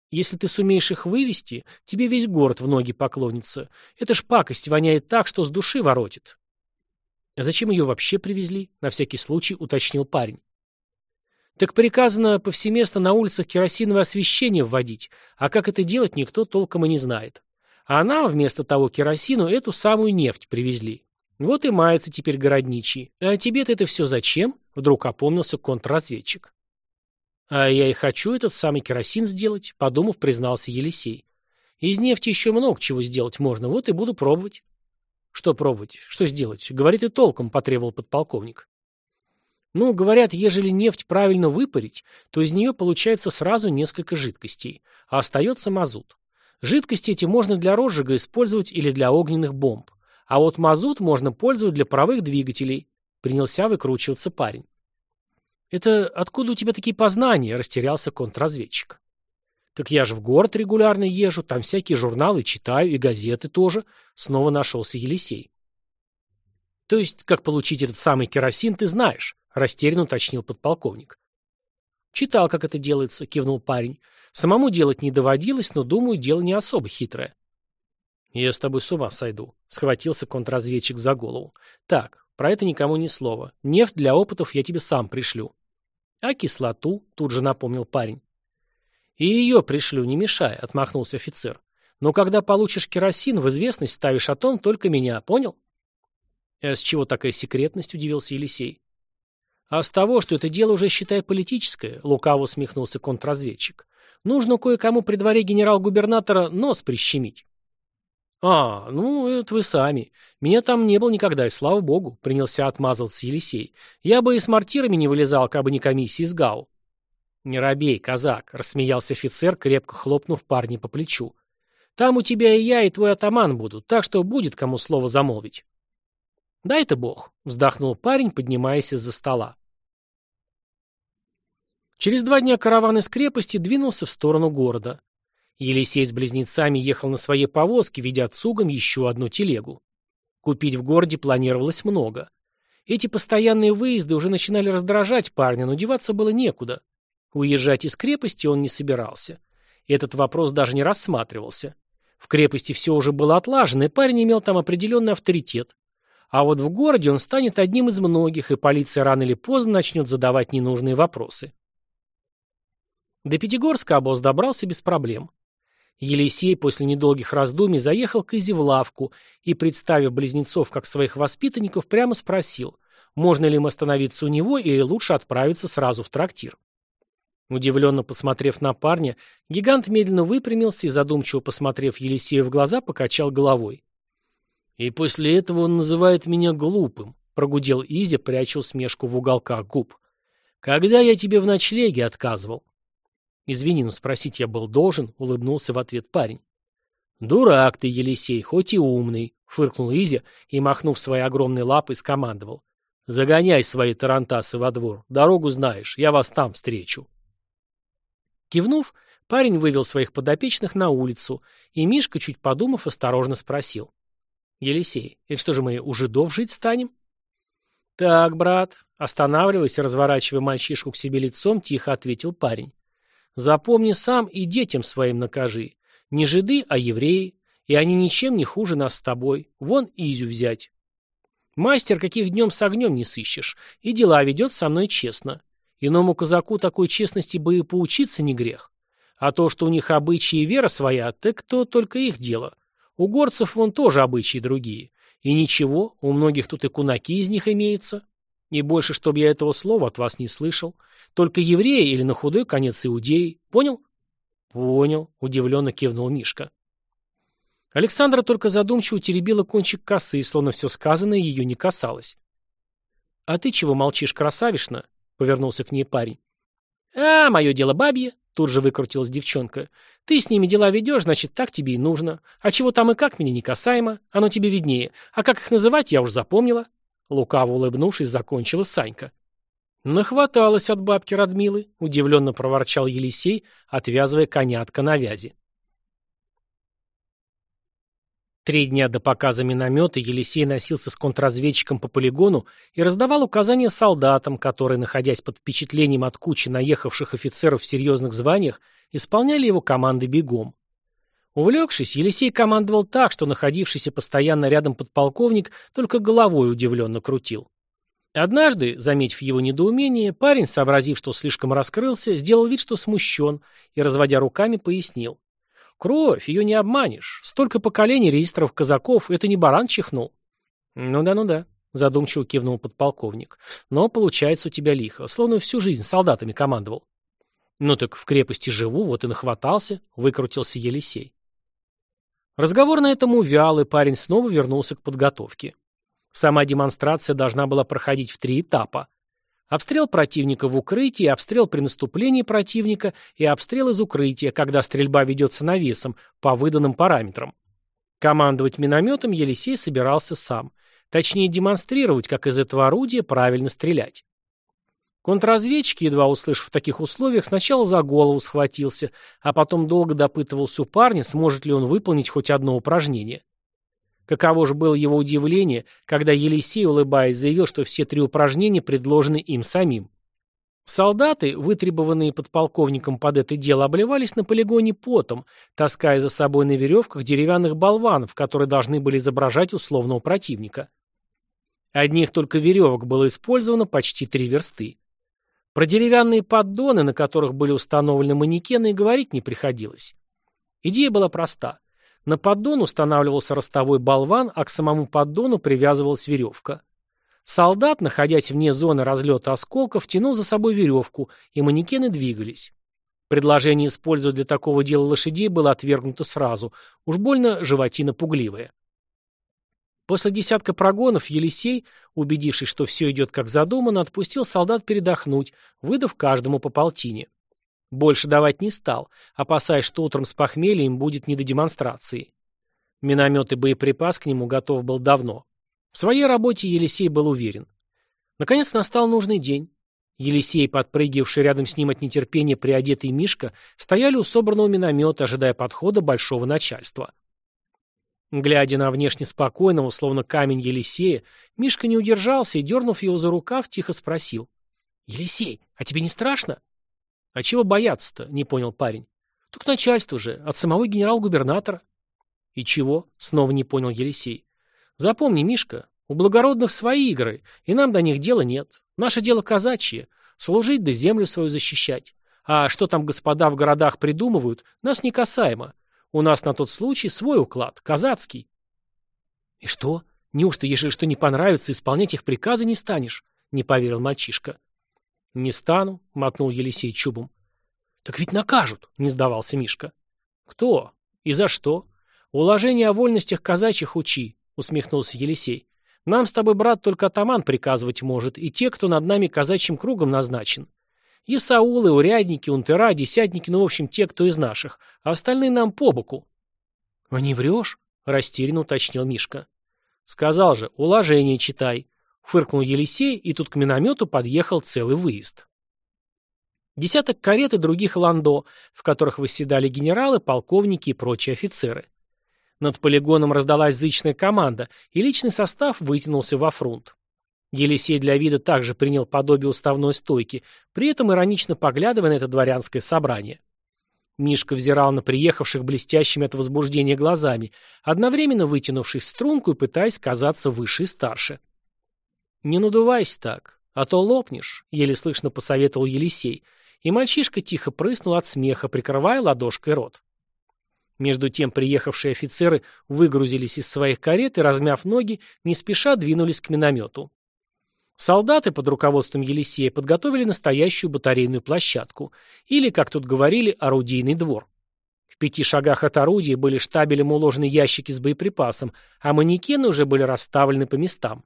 «Если ты сумеешь их вывести, тебе весь город в ноги поклонится. Эта ж пакость воняет так, что с души воротит». «А зачем ее вообще привезли?» — на всякий случай уточнил парень. Так приказано повсеместно на улицах керосиновое освещение вводить, а как это делать, никто толком и не знает. А нам вместо того керосину эту самую нефть привезли. Вот и мается теперь городничий. А тебе-то это все зачем? Вдруг опомнился контрразведчик. А я и хочу этот самый керосин сделать, подумав, признался Елисей. Из нефти еще много чего сделать можно, вот и буду пробовать. Что пробовать? Что сделать? Говорит и толком, потребовал подполковник. Ну, говорят, ежели нефть правильно выпарить, то из нее получается сразу несколько жидкостей, а остается мазут. Жидкости эти можно для розжига использовать или для огненных бомб. А вот мазут можно пользовать для паровых двигателей. Принялся выкручиваться парень. «Это откуда у тебя такие познания?» – растерялся контрразведчик. «Так я же в город регулярно езжу, там всякие журналы читаю и газеты тоже», – снова нашелся Елисей. «То есть, как получить этот самый керосин, ты знаешь?» растерянно уточнил подполковник. Читал, как это делается, кивнул парень. Самому делать не доводилось, но, думаю, дело не особо хитрое. Я с тобой с ума сойду, схватился контрразведчик за голову. Так, про это никому ни слова. Нефть для опытов я тебе сам пришлю. А кислоту, тут же напомнил парень. И ее пришлю, не мешай, отмахнулся офицер. Но когда получишь керосин, в известность ставишь о том только меня, понял? А с чего такая секретность, удивился Елисей. А с того, что это дело уже, считай, политическое, лукаво усмехнулся контрразведчик. Нужно кое-кому при дворе генерал-губернатора нос прищемить. «А, ну, это вы сами. Меня там не было никогда, и слава богу», — принялся отмазываться Елисей. «Я бы и с мортирами не вылезал, как бы не комиссии из ГАУ». «Не робей, казак», — рассмеялся офицер, крепко хлопнув парня по плечу. «Там у тебя и я, и твой атаман будут, так что будет кому слово замолвить». «Да это бог», — вздохнул парень, поднимаясь из-за стола. Через два дня караван из крепости двинулся в сторону города. Елисей с близнецами ехал на своей повозке, ведя цугом еще одну телегу. Купить в городе планировалось много. Эти постоянные выезды уже начинали раздражать парня, но деваться было некуда. Уезжать из крепости он не собирался. Этот вопрос даже не рассматривался. В крепости все уже было отлажено, и парень имел там определенный авторитет. А вот в городе он станет одним из многих, и полиция рано или поздно начнет задавать ненужные вопросы. До Пятигорска обоз добрался без проблем. Елисей после недолгих раздумий заехал к Изи в лавку и, представив близнецов как своих воспитанников, прямо спросил, можно ли им остановиться у него или лучше отправиться сразу в трактир. Удивленно посмотрев на парня, гигант медленно выпрямился и, задумчиво посмотрев Елисею в глаза, покачал головой. «И после этого он называет меня глупым», — прогудел Изя, пряча усмешку в уголках губ. «Когда я тебе в ночлеге отказывал?» «Извини, но спросить я был должен», — улыбнулся в ответ парень. «Дурак ты, Елисей, хоть и умный», — фыркнул Изя и, махнув своей огромной лапой, скомандовал. «Загоняй свои тарантасы во двор. Дорогу знаешь, я вас там встречу». Кивнув, парень вывел своих подопечных на улицу, и Мишка, чуть подумав, осторожно спросил. «Елисей, это что же мы у жидов жить станем?» «Так, брат», останавливаясь и разворачивая мальчишку к себе лицом, тихо ответил парень. «Запомни сам и детям своим накажи. Не жиды, а евреи, и они ничем не хуже нас с тобой. Вон Изю взять. Мастер, каких днем с огнем не сыщешь, и дела ведет со мной честно. Иному казаку такой честности бы и поучиться не грех. А то, что у них обычаи и вера своя, так то только их дело. У горцев вон тоже обычаи другие. И ничего, у многих тут и кунаки из них имеются. И больше, чтобы я этого слова от вас не слышал. Только евреи или на худой конец иудеи. Понял? Понял, удивленно кивнул Мишка. Александра только задумчиво теребила кончик косы, словно все сказанное ее не касалось. «А ты чего молчишь, красавишна?» — повернулся к ней парень. «А, мое дело бабье», — тут же выкрутилась девчонка. «Ты с ними дела ведешь, значит, так тебе и нужно. А чего там и как, меня не касаемо. Оно тебе виднее. А как их называть, я уж запомнила». Лукаво улыбнувшись, закончила Санька. «Нахваталась от бабки Радмилы», — удивленно проворчал Елисей, отвязывая коня от коновязи. Три дня до показа миномета Елисей носился с контрразведчиком по полигону и раздавал указания солдатам, которые, находясь под впечатлением от кучи наехавших офицеров в серьезных званиях, исполняли его команды бегом. Увлекшись, Елисей командовал так, что находившийся постоянно рядом подполковник только головой удивленно крутил. Однажды, заметив его недоумение, парень, сообразив, что слишком раскрылся, сделал вид, что смущен, и, разводя руками, пояснил. Кровь, ее не обманешь. Столько поколений регистров казаков, это не баран чихнул. Ну да, ну да, задумчиво кивнул подполковник. Но получается у тебя лихо, словно всю жизнь солдатами командовал. Ну так в крепости живу, вот и нахватался, выкрутился Елисей. Разговор на этом увял, и парень снова вернулся к подготовке. Сама демонстрация должна была проходить в три этапа. Обстрел противника в укрытии, обстрел при наступлении противника и обстрел из укрытия, когда стрельба ведется навесом, по выданным параметрам. Командовать минометом Елисей собирался сам. Точнее, демонстрировать, как из этого орудия правильно стрелять. Контрразведчик, едва услышав в таких условиях, сначала за голову схватился, а потом долго допытывался у парня, сможет ли он выполнить хоть одно упражнение. Каково же было его удивление, когда Елисей, улыбаясь, заявил, что все три упражнения предложены им самим. Солдаты, вытребованные подполковником под это дело, обливались на полигоне потом, таская за собой на веревках деревянных болванов, которые должны были изображать условного противника. Одних только веревок было использовано почти три версты. Про деревянные поддоны, на которых были установлены манекены, и говорить не приходилось. Идея была проста. На поддон устанавливался ростовой болван, а к самому поддону привязывалась веревка. Солдат, находясь вне зоны разлета осколков, тянул за собой веревку, и манекены двигались. Предложение использовать для такого дела лошадей было отвергнуто сразу, уж больно животина пугливая. После десятка прогонов Елисей, убедившись, что все идет как задумано, отпустил солдат передохнуть, выдав каждому по полтине. Больше давать не стал, опасаясь, что утром с похмельем будет не до демонстрации. Миномет и боеприпас к нему готов был давно. В своей работе Елисей был уверен. Наконец настал нужный день. Елисей, подпрыгивавший рядом с ним от нетерпения приодетый Мишка, стояли у собранного миномета, ожидая подхода большого начальства. Глядя на внешне спокойного, словно камень Елисея, Мишка не удержался и, дернув его за рукав, тихо спросил. — Елисей, а тебе не страшно? А чего бояться-то, не понял парень. Только начальство же, от самого генерал-губернатора. И чего? Снова не понял Елисей. Запомни, Мишка, у благородных свои игры, и нам до них дела нет. Наше дело казачье, служить да землю свою защищать. А что там господа в городах придумывают, нас не касаемо. У нас на тот случай свой уклад, казацкий. И что? Неужто, если что не понравится, исполнять их приказы не станешь? Не поверил мальчишка. Не стану, мотнул Елисей чубом. Так ведь накажут, не сдавался Мишка. Кто? И за что? Уложение о вольностях казачьих учи, усмехнулся Елисей. Нам с тобой, брат, только атаман приказывать может, и те, кто над нами казачьим кругом назначен. И саулы, урядники, унтера, десятники, ну, в общем, те, кто из наших, а остальные нам по боку. — А не врешь? — растерянно уточнил Мишка. — Сказал же, уложение читай. Фыркнул Елисей, и тут к миномету подъехал целый выезд. Десяток карет и других ландо, в которых восседали генералы, полковники и прочие офицеры. Над полигоном раздалась зычная команда, и личный состав вытянулся во фронт. Елисей для вида также принял подобие уставной стойки, при этом иронично поглядывая на это дворянское собрание. Мишка взирал на приехавших блестящими от возбуждения глазами, одновременно вытянувшись в струнку и пытаясь казаться выше и старше. «Не надувайся так, а то лопнешь», — еле слышно посоветовал Елисей, и мальчишка тихо прыснул от смеха, прикрывая ладошкой рот. Между тем приехавшие офицеры выгрузились из своих карет и, размяв ноги, не спеша двинулись к миномету. Солдаты под руководством Елисея подготовили настоящую батарейную площадку, или, как тут говорили, орудийный двор. В пяти шагах от орудия были штабелем уложены ящики с боеприпасом, а манекены уже были расставлены по местам.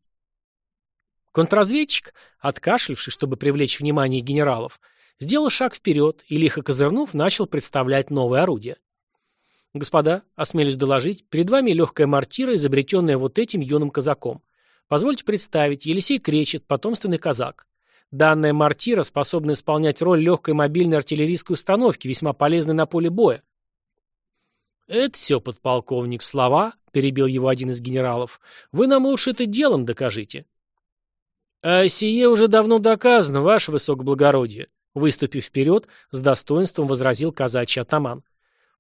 Контрразведчик, откашлившись, чтобы привлечь внимание генералов, сделал шаг вперед и, лихо козырнув, начал представлять новое орудие. «Господа, осмелюсь доложить, перед вами легкая мортира, изобретенная вот этим юным казаком. Позвольте представить, Елисей Кречет, потомственный казак. Данная мортира способна исполнять роль легкой мобильной артиллерийской установки, весьма полезной на поле боя. «Это все, подполковник, слова», — перебил его один из генералов. «Вы нам лучше это делом докажите». «А сие уже давно доказано, ваше высокоблагородие», — выступив вперед, с достоинством возразил казачий атаман.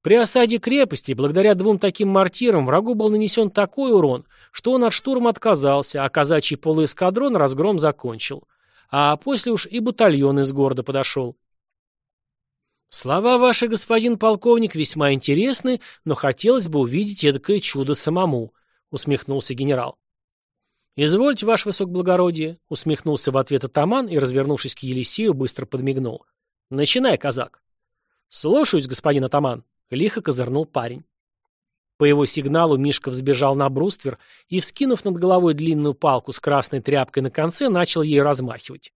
При осаде крепости, благодаря двум таким мортирам, врагу был нанесен такой урон, что он от штурма отказался, а казачий полуэскадрон разгром закончил. А после уж и батальон из города подошел. Слова ваши, господин полковник, весьма интересны, но хотелось бы увидеть эдакое чудо самому, усмехнулся генерал. «Извольте, ваше высокоблагородие», — усмехнулся в ответ атаман и, развернувшись к Елисею, быстро подмигнул. «Начинай, казак». «Слушаюсь, господин атаман», Лихо козырнул парень. По его сигналу Мишка взбежал на бруствер и, вскинув над головой длинную палку с красной тряпкой на конце, начал ею размахивать.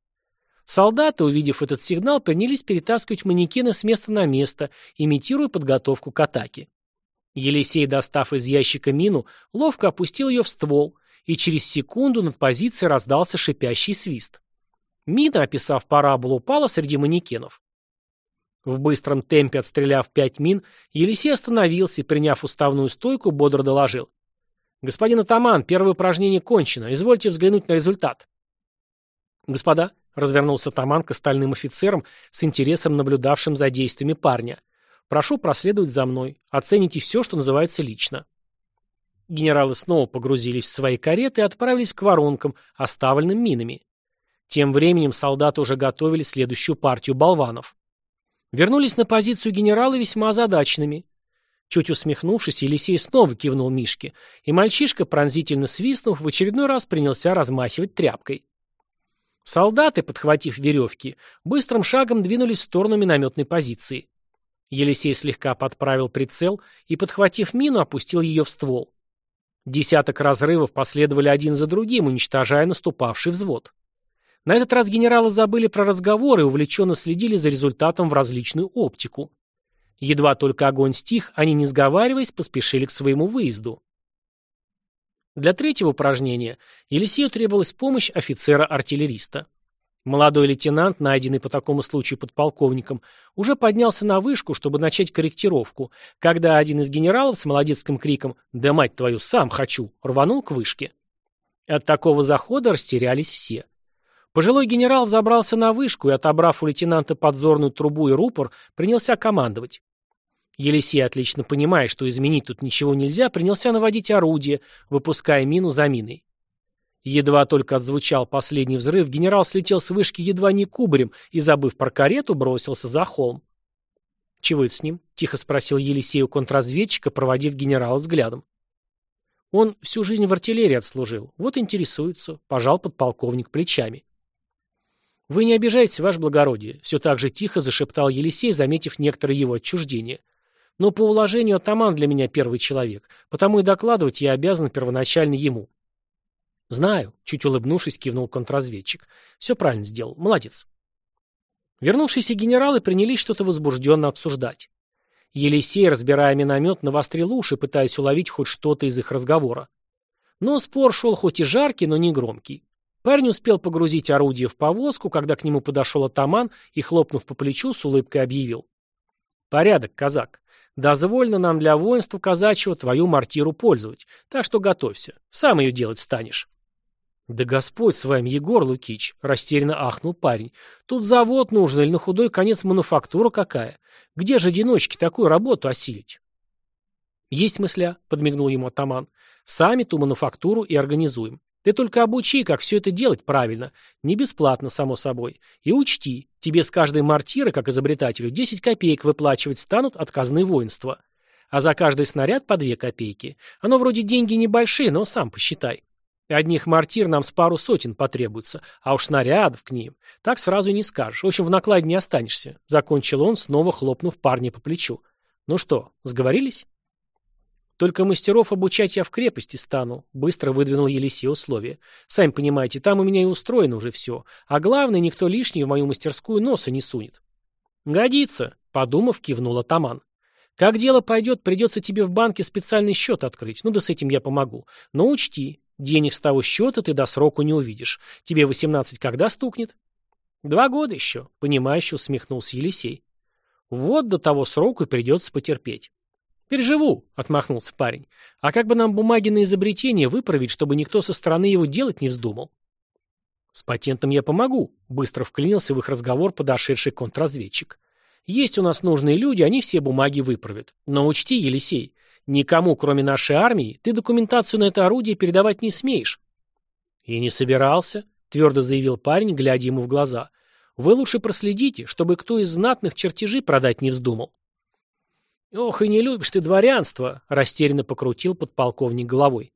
Солдаты, увидев этот сигнал, принялись перетаскивать манекены с места на место, имитируя подготовку к атаке. Елисей, достав из ящика мину, ловко опустил ее в ствол, и через секунду над позицией раздался шипящий свист. Мина, описав параболу, упала среди манекенов. В быстром темпе отстреляв пять мин, Елисей остановился и, приняв уставную стойку, бодро доложил. «Господин атаман, первое упражнение кончено. Извольте взглянуть на результат». «Господа», — развернулся атаман к остальным офицерам, с интересом наблюдавшим за действиями парня, «прошу проследовать за мной. Оцените все, что называется лично». Генералы снова погрузились в свои кареты и отправились к воронкам, оставленным минами. Тем временем солдаты уже готовили следующую партию болванов. Вернулись на позицию генерала весьма озадаченными. Чуть усмехнувшись, Елисей снова кивнул Мишке, и мальчишка, пронзительно свистнув, в очередной раз принялся размахивать тряпкой. Солдаты, подхватив веревки, быстрым шагом двинулись в сторону минометной позиции. Елисей слегка подправил прицел и, подхватив мину, опустил ее в ствол. Десяток разрывов последовали один за другим, уничтожая наступавший взвод. На этот раз генералы забыли про разговор и увлеченно следили за результатом в различную оптику. Едва только огонь стих, они, не сговариваясь, поспешили к своему выезду. Для третьего упражнения Елисею требовалась помощь офицера-артиллериста. Молодой лейтенант, найденный по такому случаю подполковником, уже поднялся на вышку, чтобы начать корректировку, когда один из генералов с молодецким криком «Да мать твою, сам хочу!» рванул к вышке. От такого захода растерялись все. Пожилой генерал взобрался на вышку и, отобрав у лейтенанта подзорную трубу и рупор, принялся командовать. Елисей, отлично понимая, что изменить тут ничего нельзя, принялся наводить орудие, выпуская мину за миной. Едва только отзвучал последний взрыв, генерал слетел с вышки едва не кубарем и, забыв про карету, бросился за холм. «Чего это с ним?» — тихо спросил Елисей у контрразведчика, проводив генерала взглядом. «Он всю жизнь в артиллерии отслужил. Вот интересуется», — пожал подполковник плечами. «Вы не обижайтесь, ваше благородие», — все так же тихо зашептал Елисей, заметив некоторое его отчуждение. «Но по уложению атаман для меня первый человек, потому и докладывать я обязан первоначально ему». «Знаю», — чуть улыбнувшись, кивнул контрразведчик. «Все правильно сделал. Молодец». Вернувшиеся генералы принялись что-то возбужденно обсуждать. Елисей, разбирая миномет, навострил уши, пытаясь уловить хоть что-то из их разговора. Но спор шел хоть и жаркий, но не громкий. Парень успел погрузить орудие в повозку, когда к нему подошел атаман и, хлопнув по плечу, с улыбкой объявил. «Порядок, казак. Дозвольно нам для воинства казачьего твою мортиру пользовать, так что готовься. Сам ее делать станешь». «Да Господь с вами, Егор Лукич!» — растерянно ахнул парень. «Тут завод нужен или на худой конец мануфактура какая? Где же одиночки такую работу осилить?» «Есть мысля», — подмигнул ему атаман. «Сами ту мануфактуру и организуем. Ты только обучи, как все это делать правильно. Не бесплатно, само собой. И учти, тебе с каждой мортиры, как изобретателю, 10 копеек выплачивать станут от казны воинства. А за каждый снаряд по 2 копейки. Оно вроде деньги небольшие, но сам посчитай. Одних мортир нам с пару сотен потребуется, а уж снарядов к ним. Так сразу и не скажешь. В общем, в накладе не останешься. Закончил он, снова хлопнув парня по плечу. Ну что, сговорились? Только мастеров обучать я в крепости стану, быстро выдвинул Елисей условия. Сами понимаете, там у меня и устроено уже все. А главное, никто лишний в мою мастерскую носа не сунет. Годится, подумав, кивнул атаман. Как дело пойдет, придется тебе в банке специальный счет открыть. Ну да с этим я помогу. Но учти, денег с того счета ты до сроку не увидишь. Тебе восемнадцать когда стукнет? Два года еще, понимающе усмехнулся Елисей. Вот до того сроку и придется потерпеть. «Переживу», — отмахнулся парень. «А как бы нам бумаги на изобретение выправить, чтобы никто со стороны его делать не вздумал?» «С патентом я помогу», — быстро вклинился в их разговор подошедший контрразведчик. «Есть у нас нужные люди, они все бумаги выправят. Но учти, Елисей, никому, кроме нашей армии, ты документацию на это орудие передавать не смеешь». «И не собирался», — твердо заявил парень, глядя ему в глаза. «Вы лучше проследите, чтобы кто из знатных чертежи продать не вздумал». «Ох, и не любишь ты дворянство!» — растерянно покрутил подполковник головой.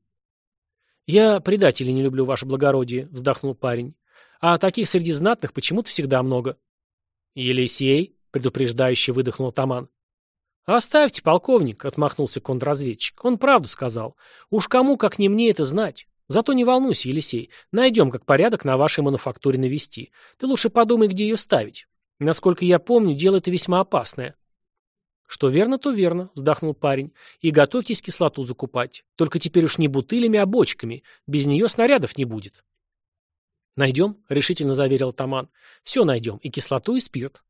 «Я предателей не люблю, ваше благородие», — вздохнул парень. «А таких среди знатных почему-то всегда много». «Елисей», — предупреждающе выдохнул Таман. «Оставьте, полковник», — отмахнулся контрразведчик. «Он правду сказал. Уж кому, как не мне, это знать. Зато не волнуйся, Елисей. Найдем, как порядок на вашей мануфактуре навести. Ты лучше подумай, где ее ставить. Насколько я помню, дело это весьма опасное». «Что верно, то верно», — вздохнул парень. «И готовьтесь кислоту закупать. Только теперь уж не бутылями, а бочками. Без нее снарядов не будет». «Найдем», — решительно заверил Таман. «Все найдем. И кислоту, и спирт».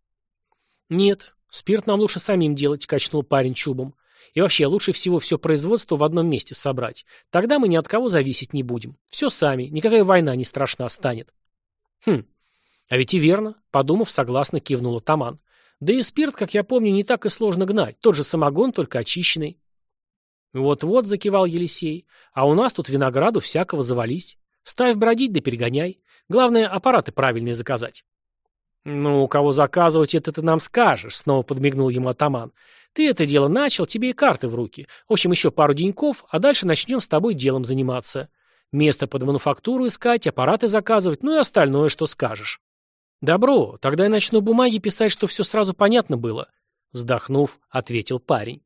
«Нет, спирт нам лучше самим делать», — качнул парень чубом. «И вообще, лучше всего все производство в одном месте собрать. Тогда мы ни от кого зависеть не будем. Все сами, никакая война не страшна станет». «Хм, а ведь и верно», — подумав, согласно кивнула Таман. Да и спирт, как я помню, не так и сложно гнать. Тот же самогон, только очищенный. Вот-вот, закивал Елисей. А у нас тут винограду всякого завались. Ставь бродить да перегоняй. Главное, аппараты правильные заказать. «Ну, у кого заказывать, это ты нам скажешь», — снова подмигнул ему атаман. «Ты это дело начал, тебе и карты в руки. В общем, еще пару деньков, а дальше начнем с тобой делом заниматься. Место под мануфактуру искать, аппараты заказывать, ну и остальное, что скажешь». «Добро, тогда я начну бумаги писать, что все сразу понятно было», — вздохнув, ответил парень.